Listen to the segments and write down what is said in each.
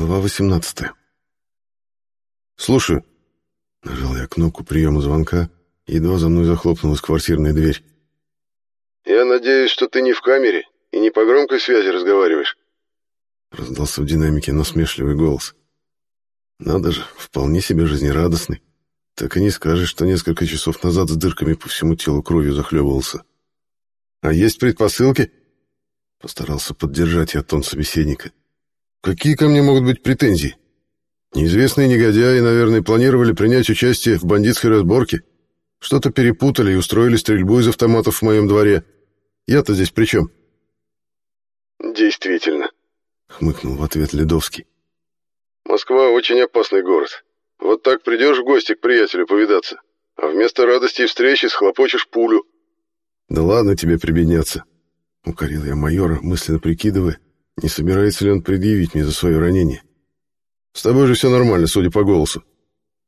Глава 18. «Слушаю». Нажал я кнопку приема звонка, едва за мной захлопнулась квартирная дверь. «Я надеюсь, что ты не в камере и не по громкой связи разговариваешь?» Раздался в динамике насмешливый голос. «Надо же, вполне себе жизнерадостный. Так и не скажешь, что несколько часов назад с дырками по всему телу кровью захлебывался. А есть предпосылки?» Постарался поддержать я тон собеседника. Какие ко мне могут быть претензии? Неизвестные негодяи, наверное, планировали принять участие в бандитской разборке. Что-то перепутали и устроили стрельбу из автоматов в моем дворе. Я-то здесь при чем? Действительно, хмыкнул в ответ Ледовский. Москва очень опасный город. Вот так придешь в гости к приятелю повидаться, а вместо радости и встречи схлопочешь пулю. Да ладно тебе прибедняться. Укорил я майора, мысленно прикидывая, не собирается ли он предъявить мне за свое ранение? С тобой же все нормально, судя по голосу.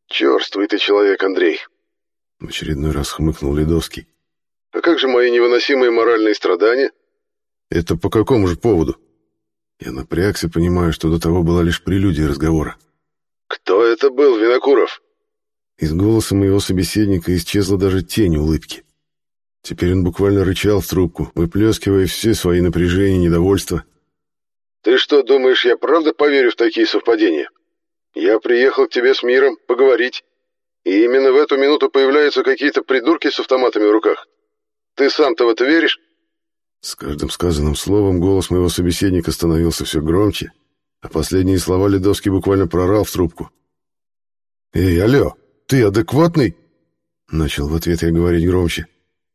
Черствый ты человек, Андрей. В очередной раз хмыкнул Ледовский. А как же мои невыносимые моральные страдания? Это по какому же поводу? Я напрягся, понимая, что до того была лишь прелюдия разговора. Кто это был, Винокуров? Из голоса моего собеседника исчезла даже тень улыбки. Теперь он буквально рычал в трубку, выплескивая все свои напряжения и недовольства. Ты что, думаешь, я правда поверю в такие совпадения? Я приехал к тебе с миром поговорить, и именно в эту минуту появляются какие-то придурки с автоматами в руках. Ты сам-то в это веришь?» С каждым сказанным словом голос моего собеседника становился все громче, а последние слова Ледовский буквально прорал в трубку. «Эй, алло, ты адекватный?» Начал в ответ я говорить громче.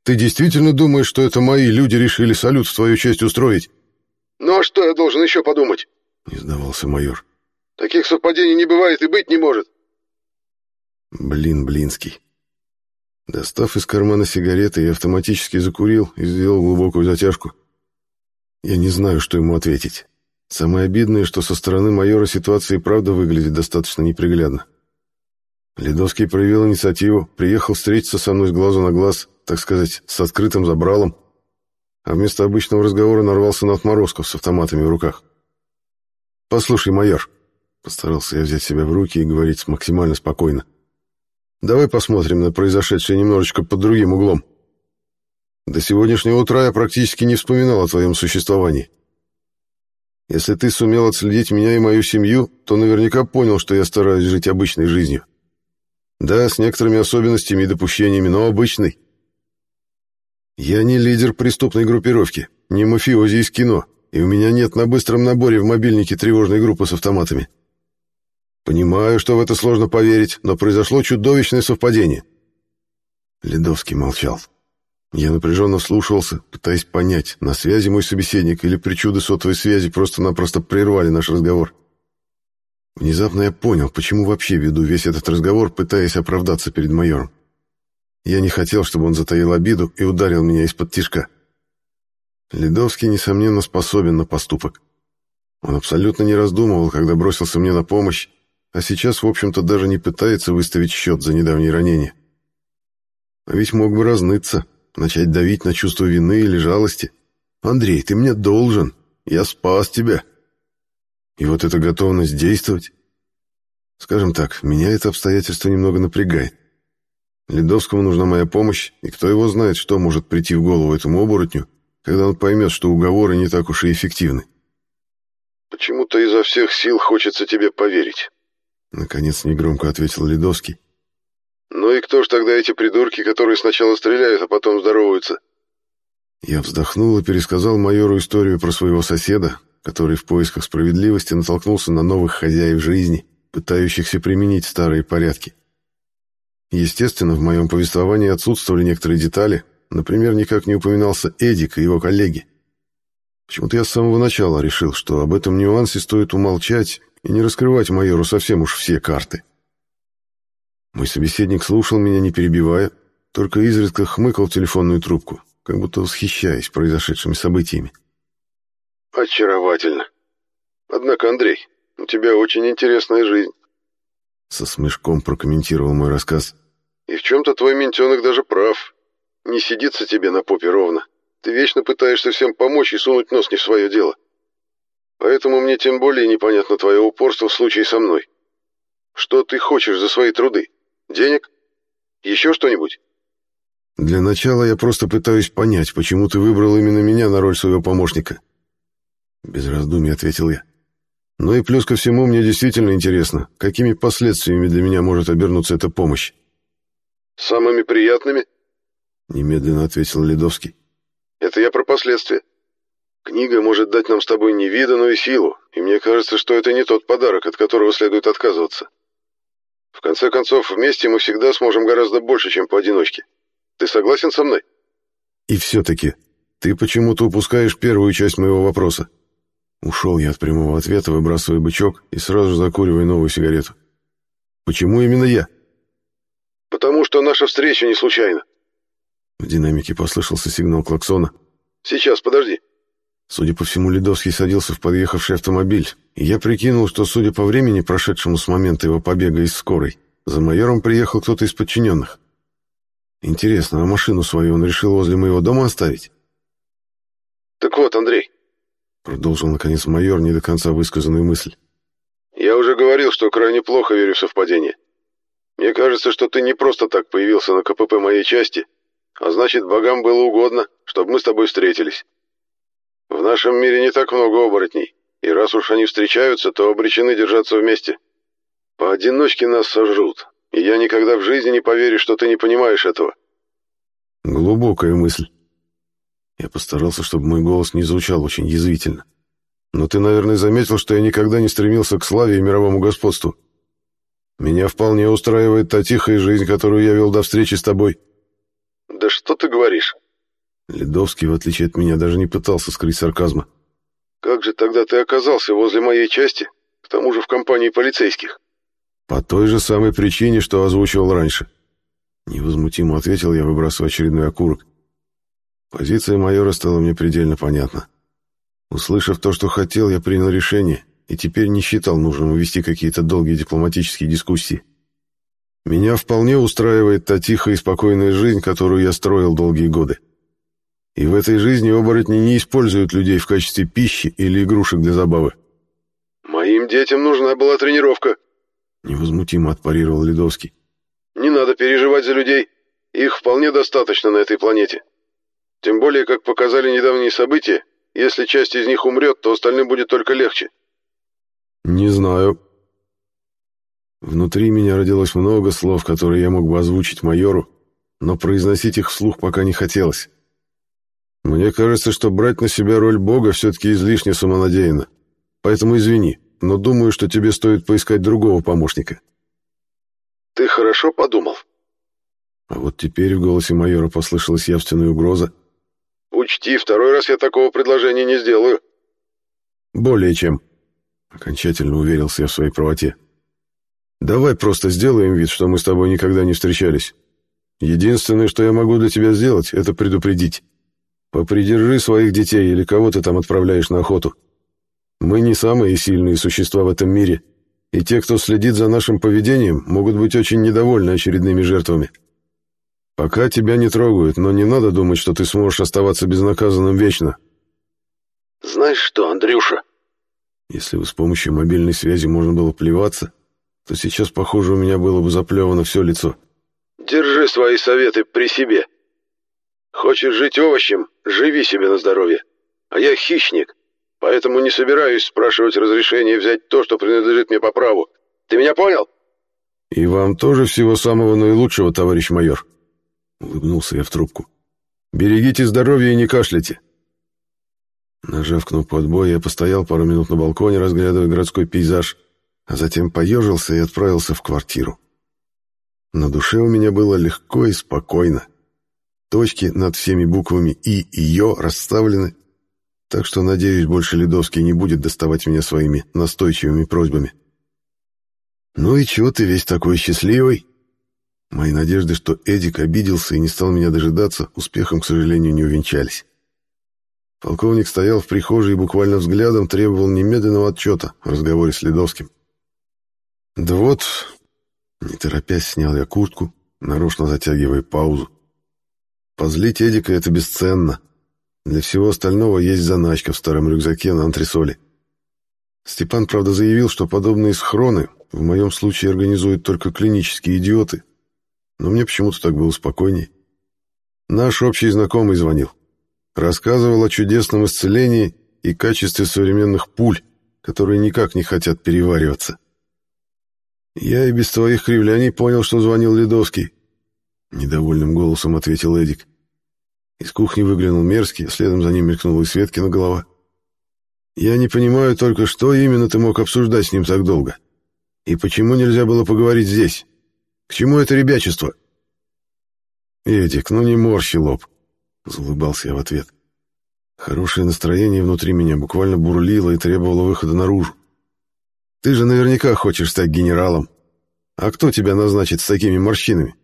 «Ты действительно думаешь, что это мои люди решили салют в твою честь устроить?» «Ну а что я должен еще подумать?» — не сдавался майор. «Таких совпадений не бывает и быть не может». Блин, Блинский. Достав из кармана сигареты, я автоматически закурил и сделал глубокую затяжку. Я не знаю, что ему ответить. Самое обидное, что со стороны майора ситуация и правда выглядит достаточно неприглядно. Ледовский проявил инициативу, приехал встретиться со мной с глазу на глаз, так сказать, с открытым забралом, а вместо обычного разговора нарвался на отморозков с автоматами в руках. «Послушай, майор», — постарался я взять себя в руки и говорить максимально спокойно, «давай посмотрим на произошедшее немножечко под другим углом. До сегодняшнего утра я практически не вспоминал о твоем существовании. Если ты сумел отследить меня и мою семью, то наверняка понял, что я стараюсь жить обычной жизнью. Да, с некоторыми особенностями и допущениями, но обычной. Я не лидер преступной группировки, не мафиози из кино, и у меня нет на быстром наборе в мобильнике тревожной группы с автоматами. Понимаю, что в это сложно поверить, но произошло чудовищное совпадение. Ледовский молчал. Я напряженно слушался, пытаясь понять, на связи мой собеседник или причуды сотовой связи просто-напросто прервали наш разговор. Внезапно я понял, почему вообще веду весь этот разговор, пытаясь оправдаться перед майором. Я не хотел, чтобы он затаил обиду и ударил меня из-под тишка. Ледовский, несомненно, способен на поступок. Он абсолютно не раздумывал, когда бросился мне на помощь, а сейчас, в общем-то, даже не пытается выставить счет за недавнее ранение. А ведь мог бы разныться, начать давить на чувство вины или жалости. «Андрей, ты мне должен. Я спас тебя». И вот эта готовность действовать. Скажем так, меня это обстоятельство немного напрягает. Ледовскому нужна моя помощь, и кто его знает, что может прийти в голову этому оборотню, когда он поймет, что уговоры не так уж и эффективны. «Почему-то изо всех сил хочется тебе поверить», — наконец негромко ответил Ледовский. «Ну и кто ж тогда эти придурки, которые сначала стреляют, а потом здороваются?» Я вздохнул и пересказал майору историю про своего соседа, который в поисках справедливости натолкнулся на новых хозяев жизни, пытающихся применить старые порядки. Естественно, в моем повествовании отсутствовали некоторые детали, например, никак не упоминался Эдик и его коллеги. Почему-то я с самого начала решил, что об этом нюансе стоит умолчать и не раскрывать майору совсем уж все карты. Мой собеседник слушал меня, не перебивая, только изредка хмыкал в телефонную трубку, как будто восхищаясь произошедшими событиями. «Очаровательно. Однако, Андрей, у тебя очень интересная жизнь. Со смешком прокомментировал мой рассказ. «И в чем-то твой ментенок даже прав. Не сидится тебе на попе ровно. Ты вечно пытаешься всем помочь и сунуть нос не в свое дело. Поэтому мне тем более непонятно твое упорство в случае со мной. Что ты хочешь за свои труды? Денег? Еще что-нибудь?» «Для начала я просто пытаюсь понять, почему ты выбрал именно меня на роль своего помощника». Без раздумий ответил я. «Ну и плюс ко всему, мне действительно интересно, какими последствиями для меня может обернуться эта помощь». «Самыми приятными?» Немедленно ответил Ледовский. «Это я про последствия. Книга может дать нам с тобой невиданную силу, и мне кажется, что это не тот подарок, от которого следует отказываться. В конце концов, вместе мы всегда сможем гораздо больше, чем поодиночке. Ты согласен со мной? И все-таки, ты почему-то упускаешь первую часть моего вопроса. Ушел я от прямого ответа, выбрасывая бычок и сразу закуривая новую сигарету. Почему именно я? Потому что наша встреча не случайна. В динамике послышался сигнал клаксона. Сейчас, подожди. Судя по всему, Ледовский садился в подъехавший автомобиль, и я прикинул, что, судя по времени, прошедшему с момента его побега из скорой, за майором приехал кто-то из подчиненных. Интересно, а машину свою он решил возле моего дома оставить? «Так вот, Андрей», — продолжил, наконец, майор не до конца высказанную мысль. «Я уже говорил, что крайне плохо верю в совпадение. Мне кажется, что ты не просто так появился на КПП моей части, а значит, богам было угодно, чтобы мы с тобой встретились». В нашем мире не так много оборотней, и раз уж они встречаются, то обречены держаться вместе. Поодиночке нас сожрут, и я никогда в жизни не поверю, что ты не понимаешь этого». Глубокая мысль. Я постарался, чтобы мой голос не звучал очень язвительно. Но ты, наверное, заметил, что я никогда не стремился к славе и мировому господству. Меня вполне устраивает та тихая жизнь, которую я вел до встречи с тобой. «Да что ты говоришь?» Ледовский, в отличие от меня, даже не пытался скрыть сарказма. «Как же тогда ты оказался возле моей части, к тому же в компании полицейских?» «По той же самой причине, что озвучивал раньше». Невозмутимо ответил я, выбрасывая очередной окурок. Позиция майора стала мне предельно понятна. Услышав то, что хотел, я принял решение и теперь не считал нужным вести какие-то долгие дипломатические дискуссии. Меня вполне устраивает та тихая и спокойная жизнь, которую я строил долгие годы. И в этой жизни оборотни не используют людей в качестве пищи или игрушек для забавы. «Моим детям нужна была тренировка», — невозмутимо отпарировал Ледовский. «Не надо переживать за людей. Их вполне достаточно на этой планете. Тем более, как показали недавние события, если часть из них умрет, то остальным будет только легче». «Не знаю». Внутри меня родилось много слов, которые я мог бы озвучить майору, но произносить их вслух пока не хотелось. Мне кажется, что брать на себя роль бога все-таки излишне самонадеянно. Поэтому извини, но думаю, что тебе стоит поискать другого помощника. Ты хорошо подумал? А вот теперь в голосе майора послышалась явственная угроза. Учти, второй раз я такого предложения не сделаю. Более чем. Окончательно уверился я в своей правоте. Давай просто сделаем вид, что мы с тобой никогда не встречались. Единственное, что я могу для тебя сделать, это предупредить. Попридержи своих детей или кого ты там отправляешь на охоту. Мы не самые сильные существа в этом мире, и те, кто следит за нашим поведением, могут быть очень недовольны очередными жертвами. Пока тебя не трогают, но не надо думать, что ты сможешь оставаться безнаказанным вечно. Знаешь что, Андрюша? Если бы с помощью мобильной связи можно было плеваться, то сейчас, похоже, у меня было бы заплевано все лицо. Держи свои советы при себе. Хочешь жить овощем, живи себе на здоровье. А я хищник, поэтому не собираюсь спрашивать разрешения взять то, что принадлежит мне по праву. Ты меня понял? И вам тоже всего самого наилучшего, товарищ майор. Улыбнулся я в трубку. Берегите здоровье и не кашляйте. Нажав кнопку отбоя, я постоял пару минут на балконе, разглядывая городской пейзаж, а затем поежился и отправился в квартиру. На душе у меня было легко и спокойно. Точки над всеми буквами «и» и «ё» расставлены, так что, надеюсь, больше Ледовский не будет доставать меня своими настойчивыми просьбами. «Ну и чего ты весь такой счастливый?» Мои надежды, что Эдик обиделся и не стал меня дожидаться, успехом, к сожалению, не увенчались. Полковник стоял в прихожей и буквально взглядом требовал немедленного отчета о разговоре с Ледовским. «Да вот...» Не торопясь, снял я куртку, нарочно затягивая паузу. Позлить Эдика — это бесценно. Для всего остального есть заначка в старом рюкзаке на антресоли. Степан, правда, заявил, что подобные схроны в моем случае организуют только клинические идиоты, но мне почему-то так было спокойней. Наш общий знакомый звонил. Рассказывал о чудесном исцелении и качестве современных пуль, которые никак не хотят перевариваться. «Я и без твоих кривляний понял, что звонил Ледовский», — недовольным голосом ответил Эдик. Из кухни выглянул Мерзкий, следом за ним мелькнула и Светкина голова. «Я не понимаю только, что именно ты мог обсуждать с ним так долго. И почему нельзя было поговорить здесь? К чему это ребячество?» «Эдик, ну не морщи лоб», — заулыбался я в ответ. Хорошее настроение внутри меня буквально бурлило и требовало выхода наружу. «Ты же наверняка хочешь стать генералом. А кто тебя назначит с такими морщинами?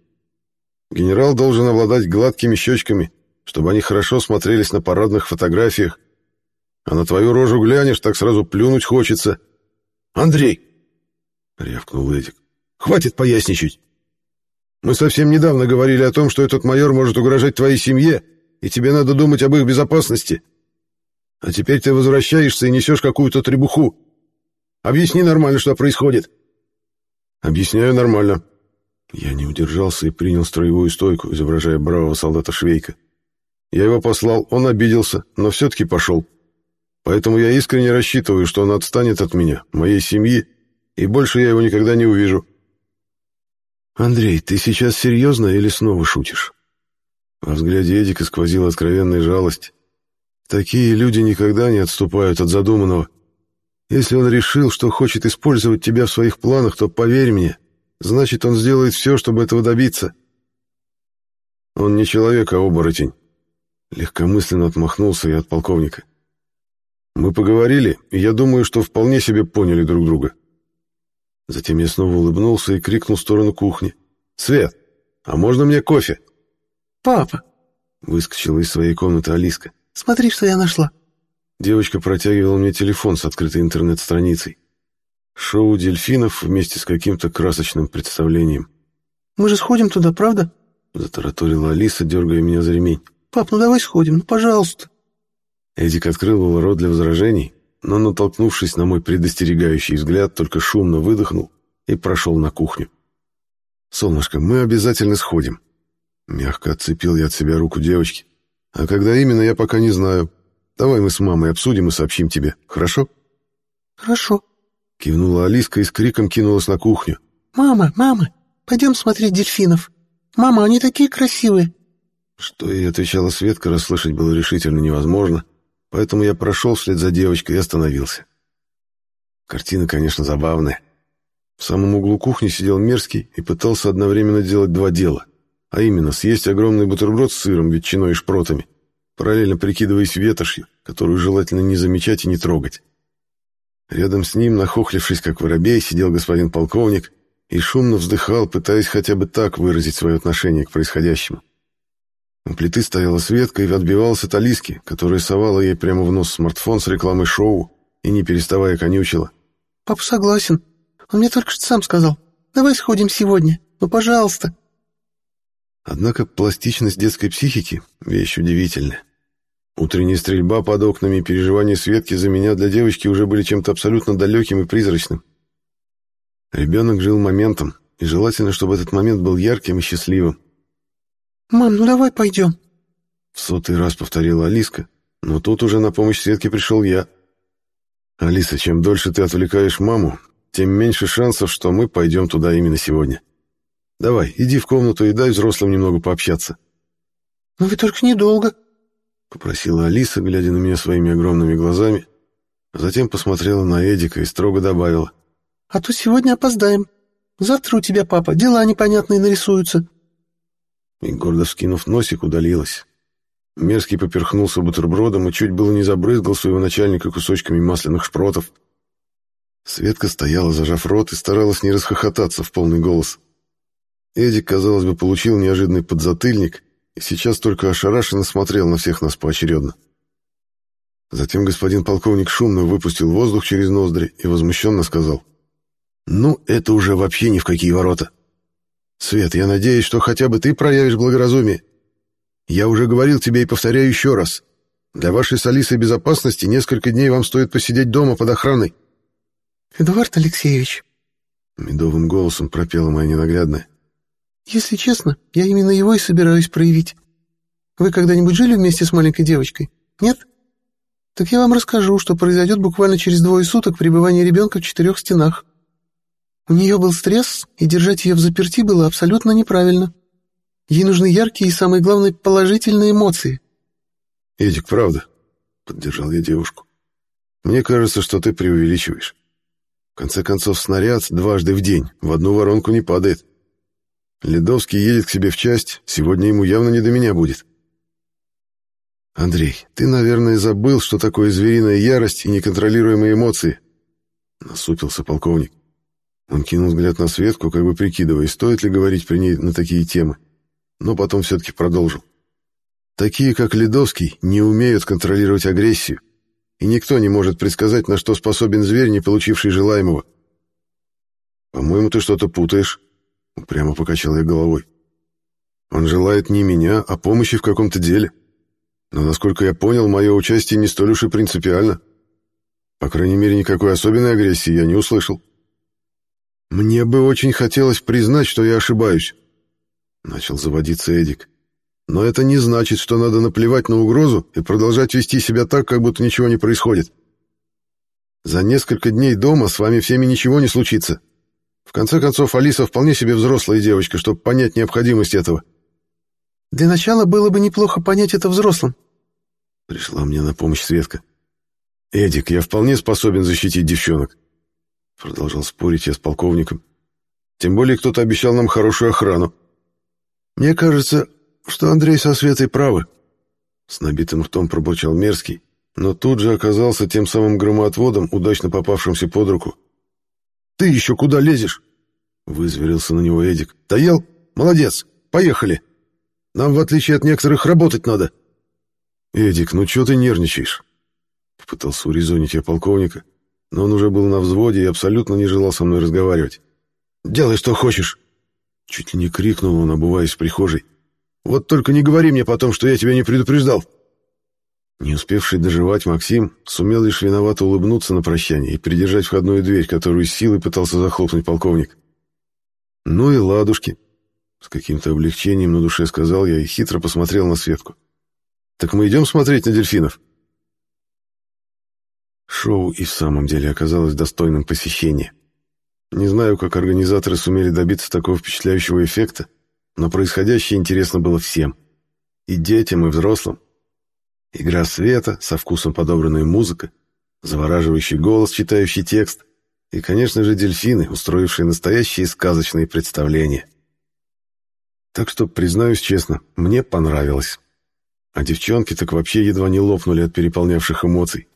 Генерал должен обладать гладкими щечками, чтобы они хорошо смотрелись на парадных фотографиях. А на твою рожу глянешь, так сразу плюнуть хочется. «Андрей!» — рявкнул Эдик. «Хватит поясничать. Мы совсем недавно говорили о том, что этот майор может угрожать твоей семье, и тебе надо думать об их безопасности. А теперь ты возвращаешься и несешь какую-то требуху. Объясни нормально, что происходит. Объясняю нормально. Я не удержался и принял строевую стойку, изображая бравого солдата Швейка. Я его послал, он обиделся, но все-таки пошел. Поэтому я искренне рассчитываю, что он отстанет от меня, моей семьи, и больше я его никогда не увижу. Андрей, ты сейчас серьезно или снова шутишь? Во взгляде Эдика сквозила откровенная жалость. Такие люди никогда не отступают от задуманного. Если он решил, что хочет использовать тебя в своих планах, то поверь мне, значит, он сделает все, чтобы этого добиться. Он не человек, а оборотень. Легкомысленно отмахнулся я от полковника. Мы поговорили, и я думаю, что вполне себе поняли друг друга. Затем я снова улыбнулся и крикнул в сторону кухни. «Свет, а можно мне кофе?» «Папа!» — выскочила из своей комнаты Алиска. «Смотри, что я нашла!» Девочка протягивала мне телефон с открытой интернет-страницей. Шоу дельфинов вместе с каким-то красочным представлением. «Мы же сходим туда, правда?» — затараторила Алиса, дергая меня за ремень. «Пап, ну давай сходим, ну пожалуйста!» Эдик открыл рот для возражений, но, натолкнувшись на мой предостерегающий взгляд, только шумно выдохнул и прошел на кухню. «Солнышко, мы обязательно сходим. Мягко отцепил я от себя руку девочки. А когда именно, я пока не знаю. Давай мы с мамой обсудим и сообщим тебе, хорошо? Хорошо. Кивнула Алиска и с криком кинулась на кухню. Мама, мама, пойдем смотреть дельфинов. Мама, они такие красивые. Что ей отвечала Светка, расслышать было решительно невозможно, поэтому я прошел вслед за девочкой и остановился. Картина, конечно, забавная. В самом углу кухни сидел Мерзкий и пытался одновременно делать два дела а именно съесть огромный бутерброд с сыром, ветчиной и шпротами, параллельно прикидываясь ветошью, которую желательно не замечать и не трогать. Рядом с ним, нахохлившись как воробей, сидел господин полковник и шумно вздыхал, пытаясь хотя бы так выразить свое отношение к происходящему. У плиты стояла Светка и отбивалась от Алиски, которая совала ей прямо в нос смартфон с рекламой шоу и, не переставая, конючила. «Папа согласен. Он мне только что сам сказал. Давай сходим сегодня. Ну, пожалуйста». Однако пластичность детской психики — вещь удивительная. Утренняя стрельба под окнами и переживания Светки за меня для девочки уже были чем-то абсолютно далеким и призрачным. Ребенок жил моментом, и желательно, чтобы этот момент был ярким и счастливым. «Мам, ну давай пойдем», — в сотый раз повторила Алиска, но тут уже на помощь Светке пришел я. «Алиса, чем дольше ты отвлекаешь маму, тем меньше шансов, что мы пойдем туда именно сегодня». Давай, иди в комнату и дай взрослым немного пообщаться. Ну вы только недолго, попросила Алиса, глядя на меня своими огромными глазами, а затем посмотрела на Эдика и строго добавила: "А то сегодня опоздаем. Завтра у тебя, папа, дела непонятные нарисуются". И гордо вскинув носик, удалилась. Мерзкий поперхнулся бутербродом и чуть было не забрызгал своего начальника кусочками масляных шпротов. Светка стояла, зажав рот, и старалась не расхохотаться в полный голос. Эдик, казалось бы, получил неожиданный подзатыльник и сейчас только ошарашенно смотрел на всех нас поочередно. Затем господин полковник шумно выпустил воздух через ноздри и возмущенно сказал. «Ну, это уже вообще ни в какие ворота. Свет, я надеюсь, что хотя бы ты проявишь благоразумие. Я уже говорил тебе и повторяю еще раз. Для вашей с Алисой безопасности несколько дней вам стоит посидеть дома под охраной. «Эдуард Алексеевич», — медовым голосом пропела моя ненаглядная, «если честно, я именно его и собираюсь проявить. Вы когда-нибудь жили вместе с маленькой девочкой? Нет? Так я вам расскажу, что произойдет буквально через двое суток пребывания ребенка в четырех стенах. У нее был стресс, и держать ее в заперти было абсолютно неправильно. Ей нужны яркие и, самое главное, положительные эмоции». «Эдик, правда», — поддержал я девушку. «Мне кажется, что ты преувеличиваешь. В конце концов, снаряд дважды в день в одну воронку не падает. Ледовский едет к себе в часть, сегодня ему явно не до меня будет». «Андрей, ты, наверное, забыл, что такое звериная ярость и неконтролируемые эмоции», — насупился полковник. Он кинул взгляд на Светку, как бы прикидывая, стоит ли говорить при ней на такие темы, но потом все-таки продолжил. Такие, как Ледовский, не умеют контролировать агрессию, и никто не может предсказать, на что способен зверь, не получивший желаемого. «По-моему, ты что-то путаешь», — упрямо покачал я головой. «Он желает не меня, а помощи в каком-то деле. Но, насколько я понял, мое участие не столь уж и принципиально. По крайней мере, никакой особенной агрессии я не услышал». «Мне бы очень хотелось признать, что я ошибаюсь», — начал заводиться Эдик. Но это не значит, что надо наплевать на угрозу и продолжать вести себя так, как будто ничего не происходит. За несколько дней дома с вами всеми ничего не случится. В конце концов, Алиса вполне себе взрослая девочка, чтобы понять необходимость этого. Для начала было бы неплохо понять это взрослым. Пришла мне на помощь Светка. Эдик, я вполне способен защитить девчонок. Продолжал спорить я с полковником. Тем более кто-то обещал нам хорошую охрану. Мне кажется, что Андрей со Светой правы. С набитым ртом пробурчал Мерзкий, но тут же оказался тем самым громоотводом, удачно попавшимся под руку. «Ты еще куда лезешь?» — вызверился на него Эдик. «Доел? Молодец! Поехали! Нам, в отличие от некоторых, работать надо!» «Эдик, ну что ты нервничаешь?» Попытался урезонить я полковника, но он уже был на взводе и абсолютно не желал со мной разговаривать. «Делай, что хочешь!» Чуть ли не крикнул он, обуваясь в прихожей. Вот только не говори мне потом, что я тебя не предупреждал». Не успевший доживать Максим сумел лишь виновато улыбнуться на прощание и придержать входную дверь, которую силой пытался захлопнуть полковник. «Ну и ладушки», — с каким-то облегчением на душе сказал я и хитро посмотрел на Светку. «Так мы идем смотреть на дельфинов?» Шоу и в самом деле оказалось достойным посещения. Не знаю, как организаторы сумели добиться такого впечатляющего эффекта, но происходящее интересно было всем. И детям, и взрослым. Игра света, со вкусом подобранная музыка, завораживающий голос, читающий текст, и, конечно же, дельфины, устроившие настоящие сказочные представления. Так что, признаюсь честно, мне понравилось. А девчонки так вообще едва не лопнули от переполнявших эмоций.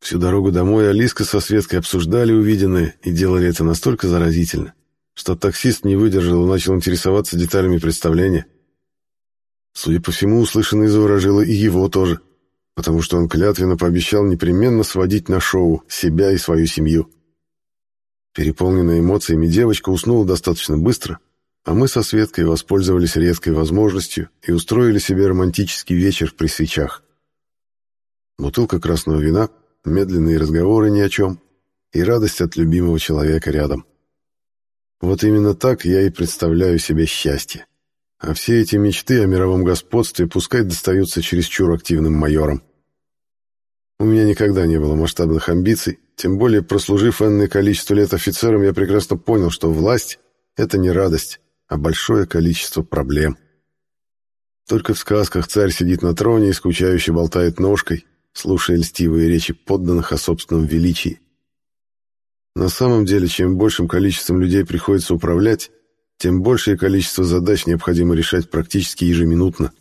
Всю дорогу домой Алиска со Светкой обсуждали увиденное и делали это настолько заразительно, что таксист не выдержал и начал интересоваться деталями представления. Судя по всему, услышанное заворожило и его тоже, потому что он клятвенно пообещал непременно сводить на шоу себя и свою семью. Переполненная эмоциями девочка уснула достаточно быстро, а мы со Светкой воспользовались редкой возможностью и устроили себе романтический вечер при свечах. Бутылка красного вина, медленные разговоры ни о чем и радость от любимого человека рядом. Вот именно так я и представляю себе счастье. А все эти мечты о мировом господстве пускай достаются чересчур активным майорам. У меня никогда не было масштабных амбиций, тем более прослужив энное количество лет офицером, я прекрасно понял, что власть — это не радость, а большое количество проблем. Только в сказках царь сидит на троне и скучающе болтает ножкой, слушая льстивые речи подданных о собственном величии. На самом деле, чем большим количеством людей приходится управлять, тем большее количество задач необходимо решать практически ежеминутно.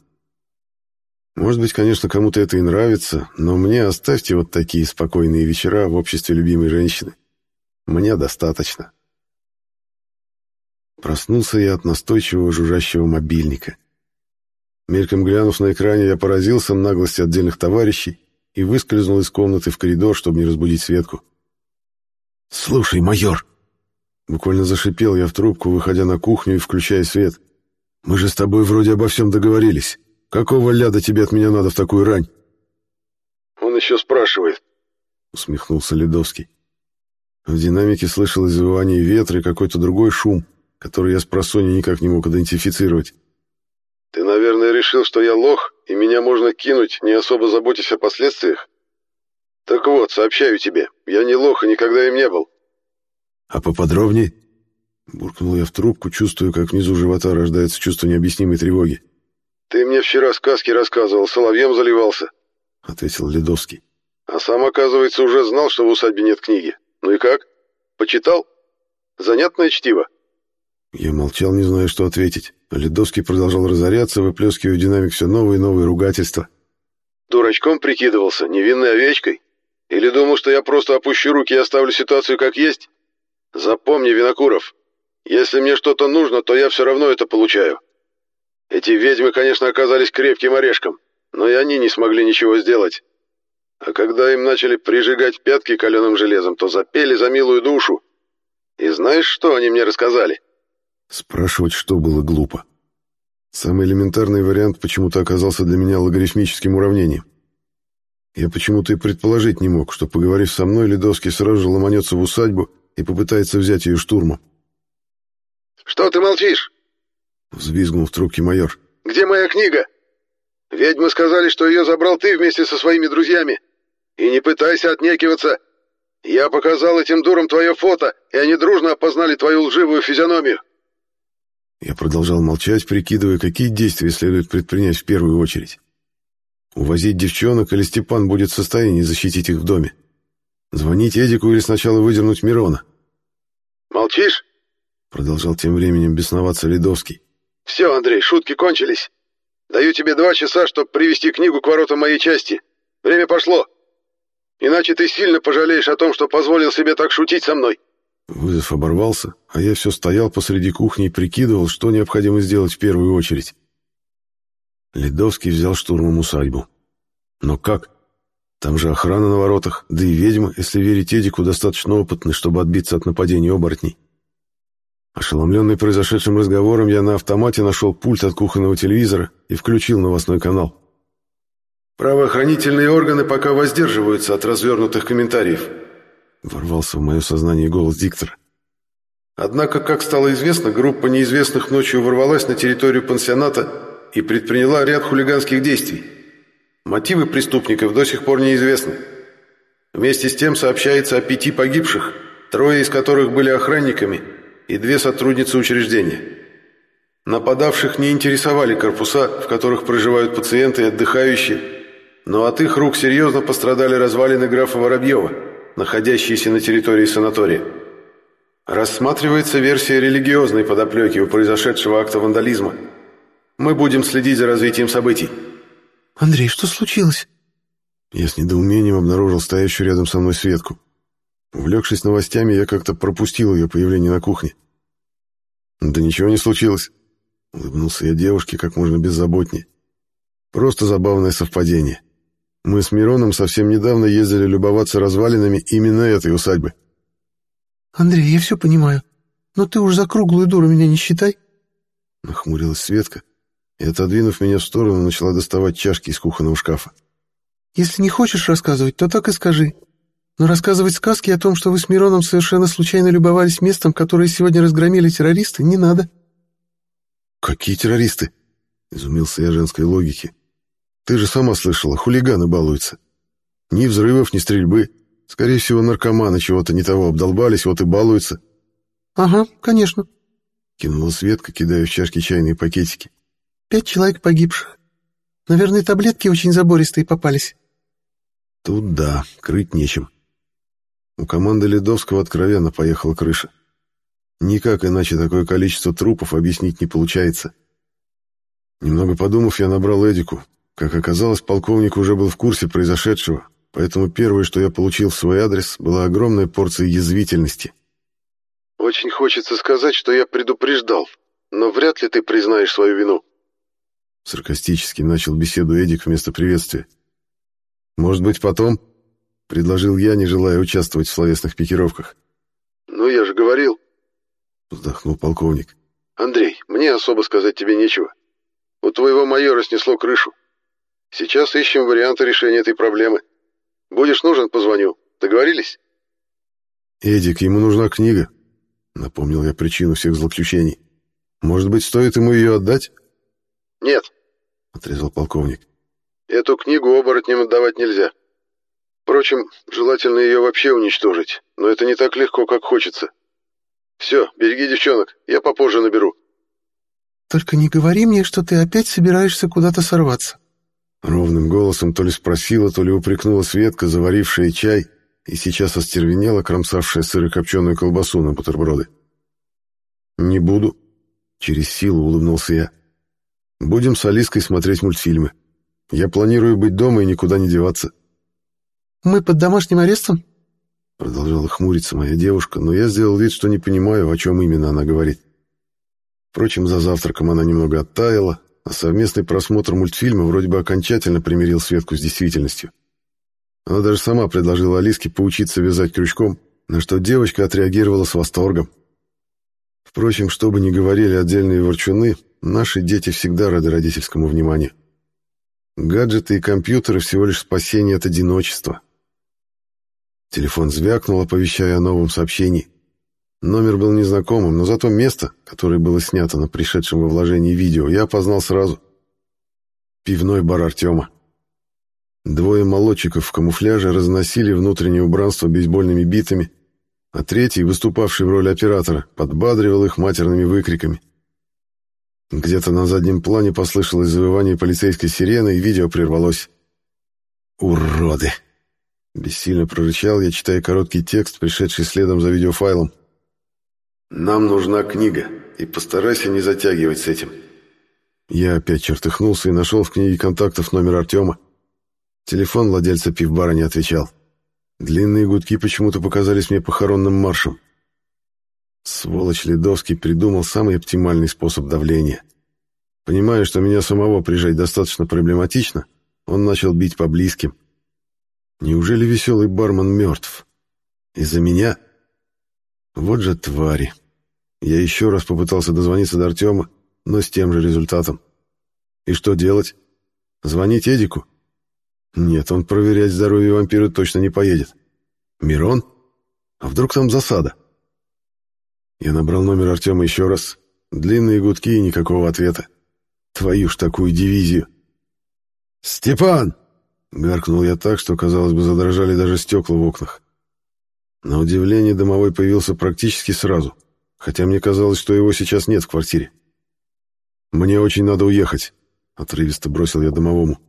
Может быть, конечно, кому-то это и нравится, но мне оставьте вот такие спокойные вечера в обществе любимой женщины. Мне достаточно. Проснулся я от настойчивого жужжащего мобильника. Мельком глянув на экране, я поразился наглости отдельных товарищей и выскользнул из комнаты в коридор, чтобы не разбудить Светку. «Слушай, майор!» Буквально зашипел я в трубку, выходя на кухню и включая свет. «Мы же с тобой вроде обо всем договорились. Какого ляда тебе от меня надо в такую рань?» «Он еще спрашивает», — усмехнулся Ледовский. В динамике слышалось завывание ветра и какой-то другой шум, который я с просонья никак не мог идентифицировать. «Ты, наверное, решил, что я лох, и меня можно кинуть, не особо заботясь о последствиях? Так вот, сообщаю тебе, я не лох и никогда им не был». «А поподробнее?» Буркнул я в трубку, чувствуя, как внизу живота рождается чувство необъяснимой тревоги. «Ты мне вчера сказки рассказывал, соловьем заливался», — ответил Ледовский. «А сам, оказывается, уже знал, что в усадьбе нет книги. Ну и как? Почитал? Занятное чтиво?» Я молчал, не зная, что ответить. А Ледовский продолжал разоряться, выплескивая в динамик все новые и новые ругательства. «Дурачком прикидывался, невинной овечкой? Или думал, что я просто опущу руки и оставлю ситуацию как есть? Запомни, Винокуров, если мне что-то нужно, то я все равно это получаю. Эти ведьмы, конечно, оказались крепким орешком, но и они не смогли ничего сделать. А когда им начали прижигать пятки каленым железом, то запели за милую душу. И знаешь, что они мне рассказали?» Спрашивать, что было глупо. Самый элементарный вариант почему-то оказался для меня логарифмическим уравнением. Я почему-то и предположить не мог, что, поговорив со мной, Ледовский сразу же ломанется в усадьбу и попытается взять ее штурмом. «Что ты молчишь?» — взвизгнул в трубке майор. «Где моя книга? Ведьмы сказали, что ее забрал ты вместе со своими друзьями. И не пытайся отнекиваться. Я показал этим дурам твое фото, и они дружно опознали твою лживую физиономию. Я продолжал молчать, прикидывая, какие действия следует предпринять в первую очередь. Увозить девчонок или Степан будет в состоянии защитить их в доме? Звонить Эдику или сначала выдернуть Мирона? «Молчишь?» Продолжал тем временем бесноваться Ледовский. «Все, Андрей, шутки кончились. Даю тебе два часа, чтобы привести книгу к воротам моей части. Время пошло. Иначе ты сильно пожалеешь о том, что позволил себе так шутить со мной». Вызов оборвался, а я все стоял посреди кухни и прикидывал, что необходимо сделать в первую очередь. Ледовский взял штурмом усадьбу. Но как? Там же охрана на воротах, да и ведьма, если верить Эдику, достаточно опытны, чтобы отбиться от нападений оборотней. Ошеломленный произошедшим разговором, я на автомате нашел пульт от кухонного телевизора и включил новостной канал. «Правоохранительные органы пока воздерживаются от развернутых комментариев», Ворвался в мое сознание голос диктора. Однако, как стало известно, группа неизвестных ночью ворвалась на территорию пансионата и предприняла ряд хулиганских действий. Мотивы преступников до сих пор неизвестны. Вместе с тем сообщается о пяти погибших, трое из которых были охранниками и две сотрудницы учреждения. Нападавших не интересовали корпуса, в которых проживают пациенты и отдыхающие, но от их рук серьезно пострадали развалины графа Воробьева – находящиеся на территории санатория. Рассматривается версия религиозной подоплеки у произошедшего акта вандализма. Мы будем следить за развитием событий. «Андрей, что случилось?» Я с недоумением обнаружил стоящую рядом со мной Светку. Увлекшись новостями, я как-то пропустил ее появление на кухне. «Да ничего не случилось», — улыбнулся я девушке как можно беззаботнее. «Просто забавное совпадение. Мы с Мироном совсем недавно ездили любоваться развалинами именно этой усадьбы. «Андрей, я все понимаю, но ты уж за круглую дуру меня не считай». Нахмурилась Светка и, отодвинув меня в сторону, начала доставать чашки из кухонного шкафа. «Если не хочешь рассказывать, то так и скажи. Но рассказывать сказки о том, что вы с Мироном совершенно случайно любовались местом, которое сегодня разгромили террористы, не надо». «Какие террористы?» — изумился я женской логике. Ты же сама слышала, хулиганы балуются. Ни взрывов, ни стрельбы. Скорее всего, наркоманы чего-то не того обдолбались, вот и балуются. Ага, конечно. Кинула Светка, кидая в чашки чайные пакетики. Пять человек погибших. Наверное, таблетки очень забористые попались. Тут да, крыть нечем. У команды Ледовского откровенно поехала крыша. Никак иначе такое количество трупов объяснить не получается. Немного подумав, я набрал Эдику, как оказалось, полковник уже был в курсе произошедшего, поэтому первое, что я получил в свой адрес, была огромная порция язвительности. «Очень хочется сказать, что я предупреждал, но вряд ли ты признаешь свою вину». Саркастически начал беседу Эдик вместо приветствия. «Может быть, потом?» — предложил я, не желая участвовать в словесных пикировках. «Ну, я же говорил», — вздохнул полковник. «Андрей, мне особо сказать тебе нечего. У твоего майора снесло крышу. Сейчас ищем варианты решения этой проблемы. Будешь нужен, позвоню. Договорились?» «Эдик, ему нужна книга», — напомнил я причину всех злоключений. «Может быть, стоит ему ее отдать?» «Нет», — отрезал полковник. «Эту книгу оборотням отдавать нельзя. Впрочем, желательно ее вообще уничтожить, но это не так легко, как хочется. Все, береги девчонок, я попозже наберу». «Только не говори мне, что ты опять собираешься куда-то сорваться». Ровным голосом то ли спросила, то ли упрекнула Светка, заварившая чай и сейчас остервенела, кромсавшая сырокопченую колбасу на бутерброды. «Не буду», — через силу улыбнулся я. «Будем с Алиской смотреть мультфильмы. Я планирую быть дома и никуда не деваться». «Мы под домашним арестом?» Продолжала хмуриться моя девушка, но я сделал вид, что не понимаю, о чем именно она говорит. Впрочем, за завтраком она немного оттаяла, а совместный просмотр мультфильма вроде бы окончательно примирил Светку с действительностью. Она даже сама предложила Алиске поучиться вязать крючком, на что девочка отреагировала с восторгом. Впрочем, что бы ни говорили отдельные ворчуны, наши дети всегда рады родительскому вниманию. Гаджеты и компьютеры всего лишь спасение от одиночества. Телефон звякнул, оповещая о новом сообщении. Номер был незнакомым, но зато место, которое было снято на пришедшем во вложении видео, я опознал сразу. Пивной бар Артема. Двое молодчиков в камуфляже разносили внутреннее убранство бейсбольными битами, а третий, выступавший в роли оператора, подбадривал их матерными выкриками. Где-то на заднем плане послышалось завывание полицейской сирены, и видео прервалось. «Уроды!» Бессильно прорычал я, читая короткий текст, пришедший следом за видеофайлом. «Нам нужна книга, и постарайся не затягивать с этим». Я опять чертыхнулся и нашел в книге контактов номер Артема. Телефон владельца пивбара не отвечал. Длинные гудки почему-то показались мне похоронным маршем. Сволочь Ледовский придумал самый оптимальный способ давления. Понимая, что меня самого прижать достаточно проблематично, он начал бить по близким. Неужели веселый бармен мертв? Из-за меня? Вот же твари. Я еще раз попытался дозвониться до Артема, но с тем же результатом. И что делать? Звонить Эдику? Нет, он проверять здоровье вампира точно не поедет. Мирон? А вдруг там засада? Я набрал номер Артема еще раз. Длинные гудки и никакого ответа. Твою ж такую дивизию. «Степан!» — гаркнул я так, что, казалось бы, задрожали даже стекла в окнах. На удивление домовой появился практически сразу, хотя мне казалось, что его сейчас нет в квартире. «Мне очень надо уехать», — отрывисто бросил я домовому.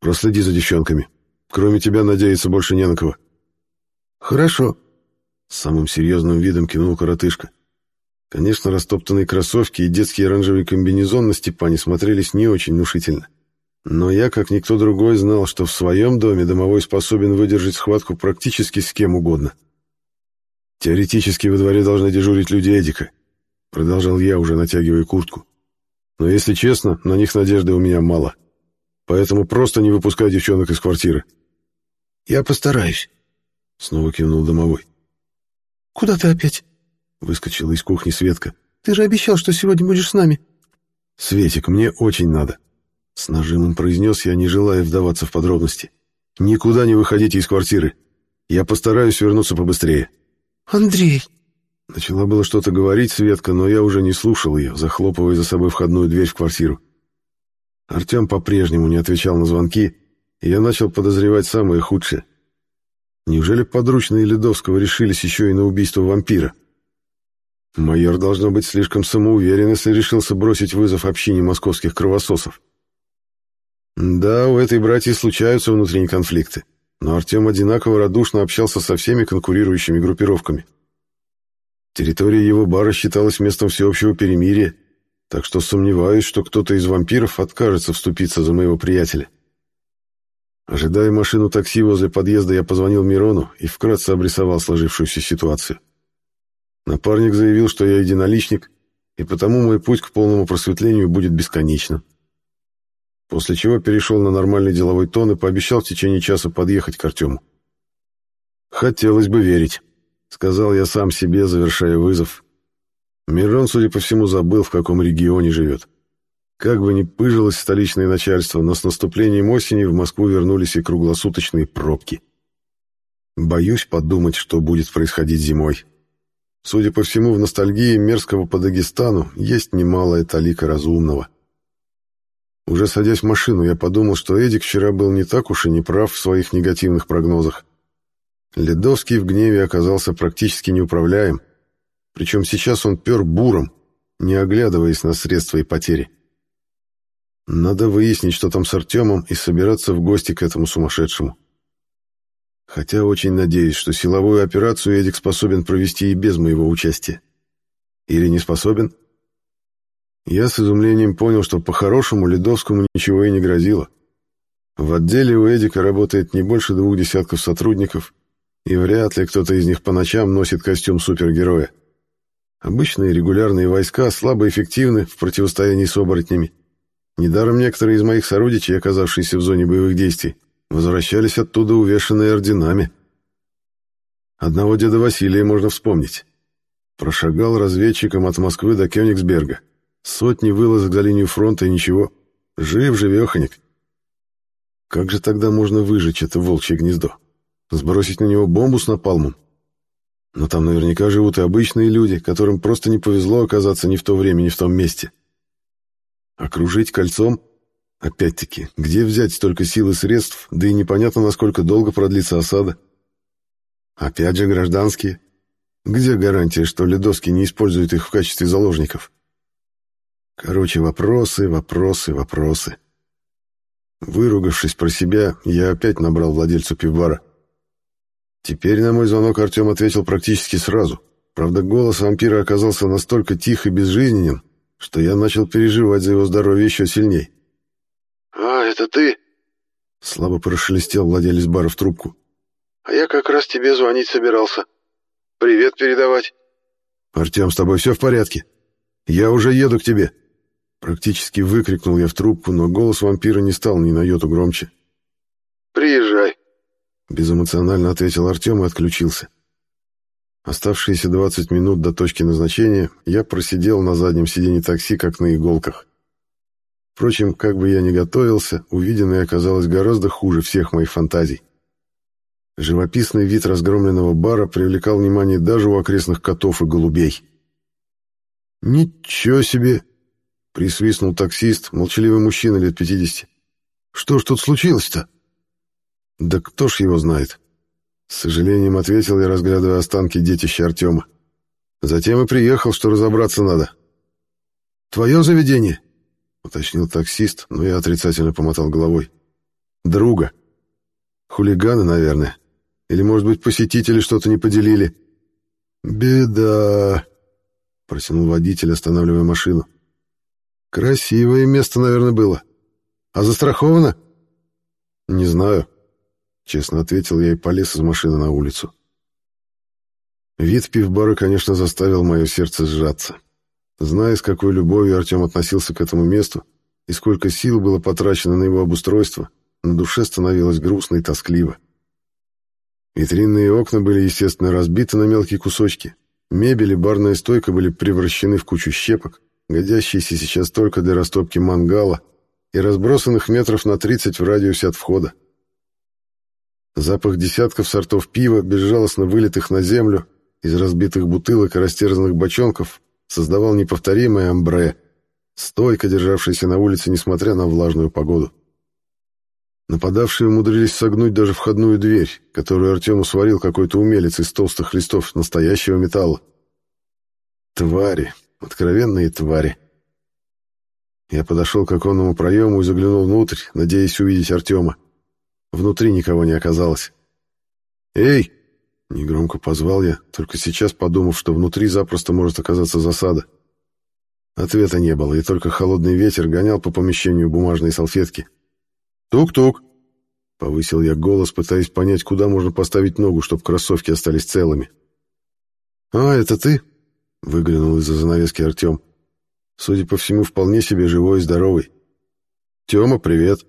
«Проследи за девчонками. Кроме тебя надеяться больше не на кого». «Хорошо», — с самым серьезным видом кинул коротышка. Конечно, растоптанные кроссовки и детский оранжевый комбинезон на Степане смотрелись не очень внушительно. Но я, как никто другой, знал, что в своем доме домовой способен выдержать схватку практически с кем угодно. Теоретически во дворе должны дежурить люди Эдика. Продолжал я, уже натягивая куртку. Но, если честно, на них надежды у меня мало. Поэтому просто не выпускай девчонок из квартиры. «Я постараюсь», — снова кивнул домовой. «Куда ты опять?» — выскочила из кухни Светка. «Ты же обещал, что сегодня будешь с нами». «Светик, мне очень надо», — с нажимом произнес я, не желая вдаваться в подробности. «Никуда не выходите из квартиры. Я постараюсь вернуться побыстрее». «Андрей!» Начала было что-то говорить Светка, но я уже не слушал ее, захлопывая за собой входную дверь в квартиру. Артем по-прежнему не отвечал на звонки, и я начал подозревать самое худшее. Неужели подручные Ледовского решились еще и на убийство вампира? Майор должно быть слишком самоуверен, если решился бросить вызов общине московских кровососов. Да, у этой братьи случаются внутренние конфликты но Артем одинаково радушно общался со всеми конкурирующими группировками. Территория его бара считалась местом всеобщего перемирия, так что сомневаюсь, что кто-то из вампиров откажется вступиться за моего приятеля. Ожидая машину такси возле подъезда, я позвонил Мирону и вкратце обрисовал сложившуюся ситуацию. Напарник заявил, что я единоличник, и потому мой путь к полному просветлению будет бесконечным после чего перешел на нормальный деловой тон и пообещал в течение часа подъехать к Артему. «Хотелось бы верить», — сказал я сам себе, завершая вызов. Мирон, судя по всему, забыл, в каком регионе живет. Как бы ни пыжилось столичное начальство, но с наступлением осени в Москву вернулись и круглосуточные пробки. Боюсь подумать, что будет происходить зимой. Судя по всему, в ностальгии мерзкого по Дагестану есть немалая талика разумного. Уже садясь в машину, я подумал, что Эдик вчера был не так уж и не прав в своих негативных прогнозах. Ледовский в гневе оказался практически неуправляем, причем сейчас он пер буром, не оглядываясь на средства и потери. Надо выяснить, что там с Артемом, и собираться в гости к этому сумасшедшему. Хотя очень надеюсь, что силовую операцию Эдик способен провести и без моего участия. Или не способен? Я с изумлением понял, что по-хорошему Ледовскому ничего и не грозило. В отделе у Эдика работает не больше двух десятков сотрудников, и вряд ли кто-то из них по ночам носит костюм супергероя. Обычные регулярные войска слабо эффективны в противостоянии с оборотнями. Недаром некоторые из моих сородичей, оказавшиеся в зоне боевых действий, возвращались оттуда увешанные орденами. Одного деда Василия можно вспомнить. Прошагал разведчиком от Москвы до Кёнигсберга. Сотни вылазок за линию фронта и ничего. Жив-живеханик. Как же тогда можно выжечь это волчье гнездо? Сбросить на него бомбу с напалмом? Но там наверняка живут и обычные люди, которым просто не повезло оказаться не в то время, не в том месте. Окружить кольцом? Опять-таки, где взять столько сил и средств, да и непонятно, насколько долго продлится осада? Опять же гражданские. Где гарантия, что Ледовский не использует их в качестве заложников? Короче, вопросы, вопросы, вопросы. Выругавшись про себя, я опять набрал владельцу пивбара. Теперь на мой звонок Артем ответил практически сразу. Правда, голос вампира оказался настолько тих и безжизненен, что я начал переживать за его здоровье еще сильней. «А, это ты?» Слабо прошелестел владелец бара в трубку. «А я как раз тебе звонить собирался. Привет передавать». «Артем, с тобой все в порядке? Я уже еду к тебе». Практически выкрикнул я в трубку, но голос вампира не стал ни на йоту громче. «Приезжай», — безэмоционально ответил Артем и отключился. Оставшиеся 20 минут до точки назначения я просидел на заднем сиденье такси, как на иголках. Впрочем, как бы я ни готовился, увиденное оказалось гораздо хуже всех моих фантазий. Живописный вид разгромленного бара привлекал внимание даже у окрестных котов и голубей. «Ничего себе!» Присвистнул таксист, молчаливый мужчина лет пятидесяти. «Что ж тут случилось-то?» «Да кто ж его знает?» С сожалением ответил я, разглядывая останки детища Артема. Затем и приехал, что разобраться надо. «Твое заведение?» — уточнил таксист, но я отрицательно помотал головой. «Друга. Хулиганы, наверное. Или, может быть, посетители что-то не поделили?» «Беда», — протянул водитель, останавливая машину. Красивое место, наверное, было. А застраховано? Не знаю, честно ответил я и полез из машины на улицу. Вид пивбара, конечно, заставил мое сердце сжаться. Зная, с какой любовью Артем относился к этому месту и сколько сил было потрачено на его обустройство, на душе становилось грустно и тоскливо. Витринные окна были, естественно, разбиты на мелкие кусочки. Мебель и барная стойка были превращены в кучу щепок годящиеся сейчас только для растопки мангала и разбросанных метров на 30 в радиусе от входа. Запах десятков сортов пива, безжалостно вылитых на землю, из разбитых бутылок и растерзанных бочонков, создавал неповторимое амбре, стойко державшееся на улице, несмотря на влажную погоду. Нападавшие умудрились согнуть даже входную дверь, которую Артему сварил какой-то умелец из толстых листов настоящего металла. Твари, Откровенные твари. Я подошел к оконному проему и заглянул внутрь, надеясь увидеть Артема. Внутри никого не оказалось. «Эй!» — негромко позвал я, только сейчас подумав, что внутри запросто может оказаться засада. Ответа не было, и только холодный ветер гонял по помещению бумажные салфетки. «Тук-тук!» — повысил я голос, пытаясь понять, куда можно поставить ногу, чтобы кроссовки остались целыми. «А, это ты?» Выглянул из-за занавески Артем. Судя по всему, вполне себе живой и здоровый. «Тема, привет!»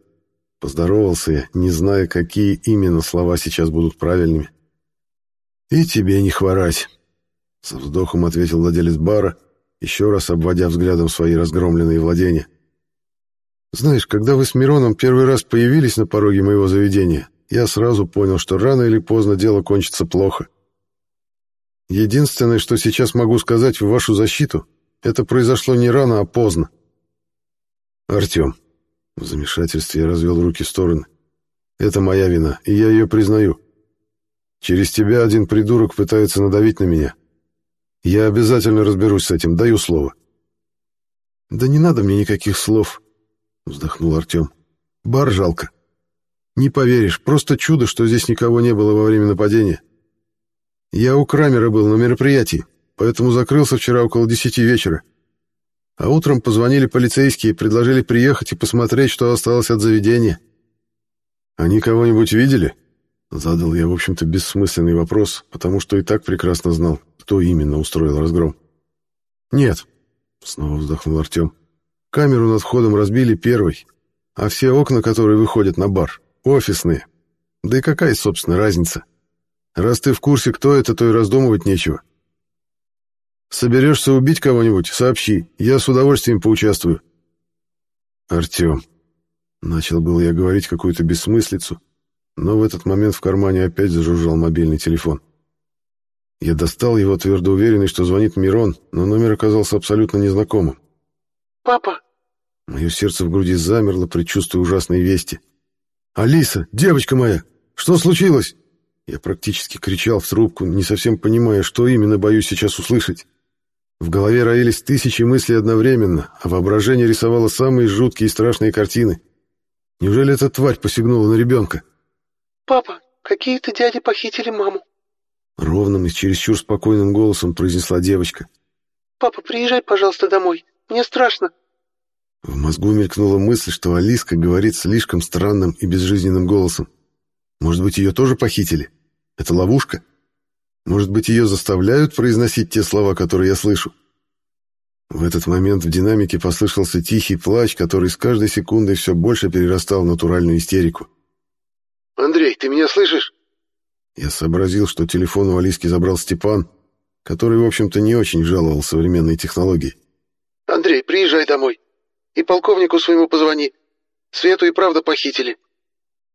Поздоровался я, не зная, какие именно слова сейчас будут правильными. «И тебе не хворать!» Со вздохом ответил владелец бара, еще раз обводя взглядом свои разгромленные владения. «Знаешь, когда вы с Мироном первый раз появились на пороге моего заведения, я сразу понял, что рано или поздно дело кончится плохо. Единственное, что сейчас могу сказать в вашу защиту, это произошло не рано, а поздно. Артем, в замешательстве я развел руки в стороны. Это моя вина, и я ее признаю. Через тебя один придурок пытается надавить на меня. Я обязательно разберусь с этим, даю слово. Да не надо мне никаких слов, вздохнул Артем. Бар жалко. Не поверишь, просто чудо, что здесь никого не было во время нападения. Я у Крамера был на мероприятии, поэтому закрылся вчера около десяти вечера. А утром позвонили полицейские, предложили приехать и посмотреть, что осталось от заведения. Они кого-нибудь видели? Задал я, в общем-то, бессмысленный вопрос, потому что и так прекрасно знал, кто именно устроил разгром. «Нет», — снова вздохнул Артем. «Камеру над входом разбили первой, а все окна, которые выходят на бар, офисные. Да и какая, собственно, разница? Раз ты в курсе, кто это, то и раздумывать нечего. Соберешься убить кого-нибудь, сообщи, я с удовольствием поучаствую». «Артем», — начал был я говорить какую-то бессмыслицу, но в этот момент в кармане опять зажужжал мобильный телефон. Я достал его, твердо уверенный, что звонит Мирон, но номер оказался абсолютно незнакомым. «Папа!» Мое сердце в груди замерло, предчувствуя ужасные вести. «Алиса, девочка моя, что случилось?» Я практически кричал в трубку, не совсем понимая, что именно боюсь сейчас услышать. В голове роились тысячи мыслей одновременно, а воображение рисовало самые жуткие и страшные картины. Неужели эта тварь посягнула на ребенка? «Папа, какие-то дяди похитили маму», — ровным и чересчур спокойным голосом произнесла девочка. «Папа, приезжай, пожалуйста, домой. Мне страшно». В мозгу мелькнула мысль, что Алиска говорит слишком странным и безжизненным голосом. Может быть, ее тоже похитили? Это ловушка? Может быть, ее заставляют произносить те слова, которые я слышу? В этот момент в динамике послышался тихий плач, который с каждой секундой все больше перерастал в натуральную истерику. «Андрей, ты меня слышишь?» Я сообразил, что телефон у Алиски забрал Степан, который, в общем-то, не очень жаловал современные технологии. «Андрей, приезжай домой. И полковнику своему позвони. Свету и правда похитили.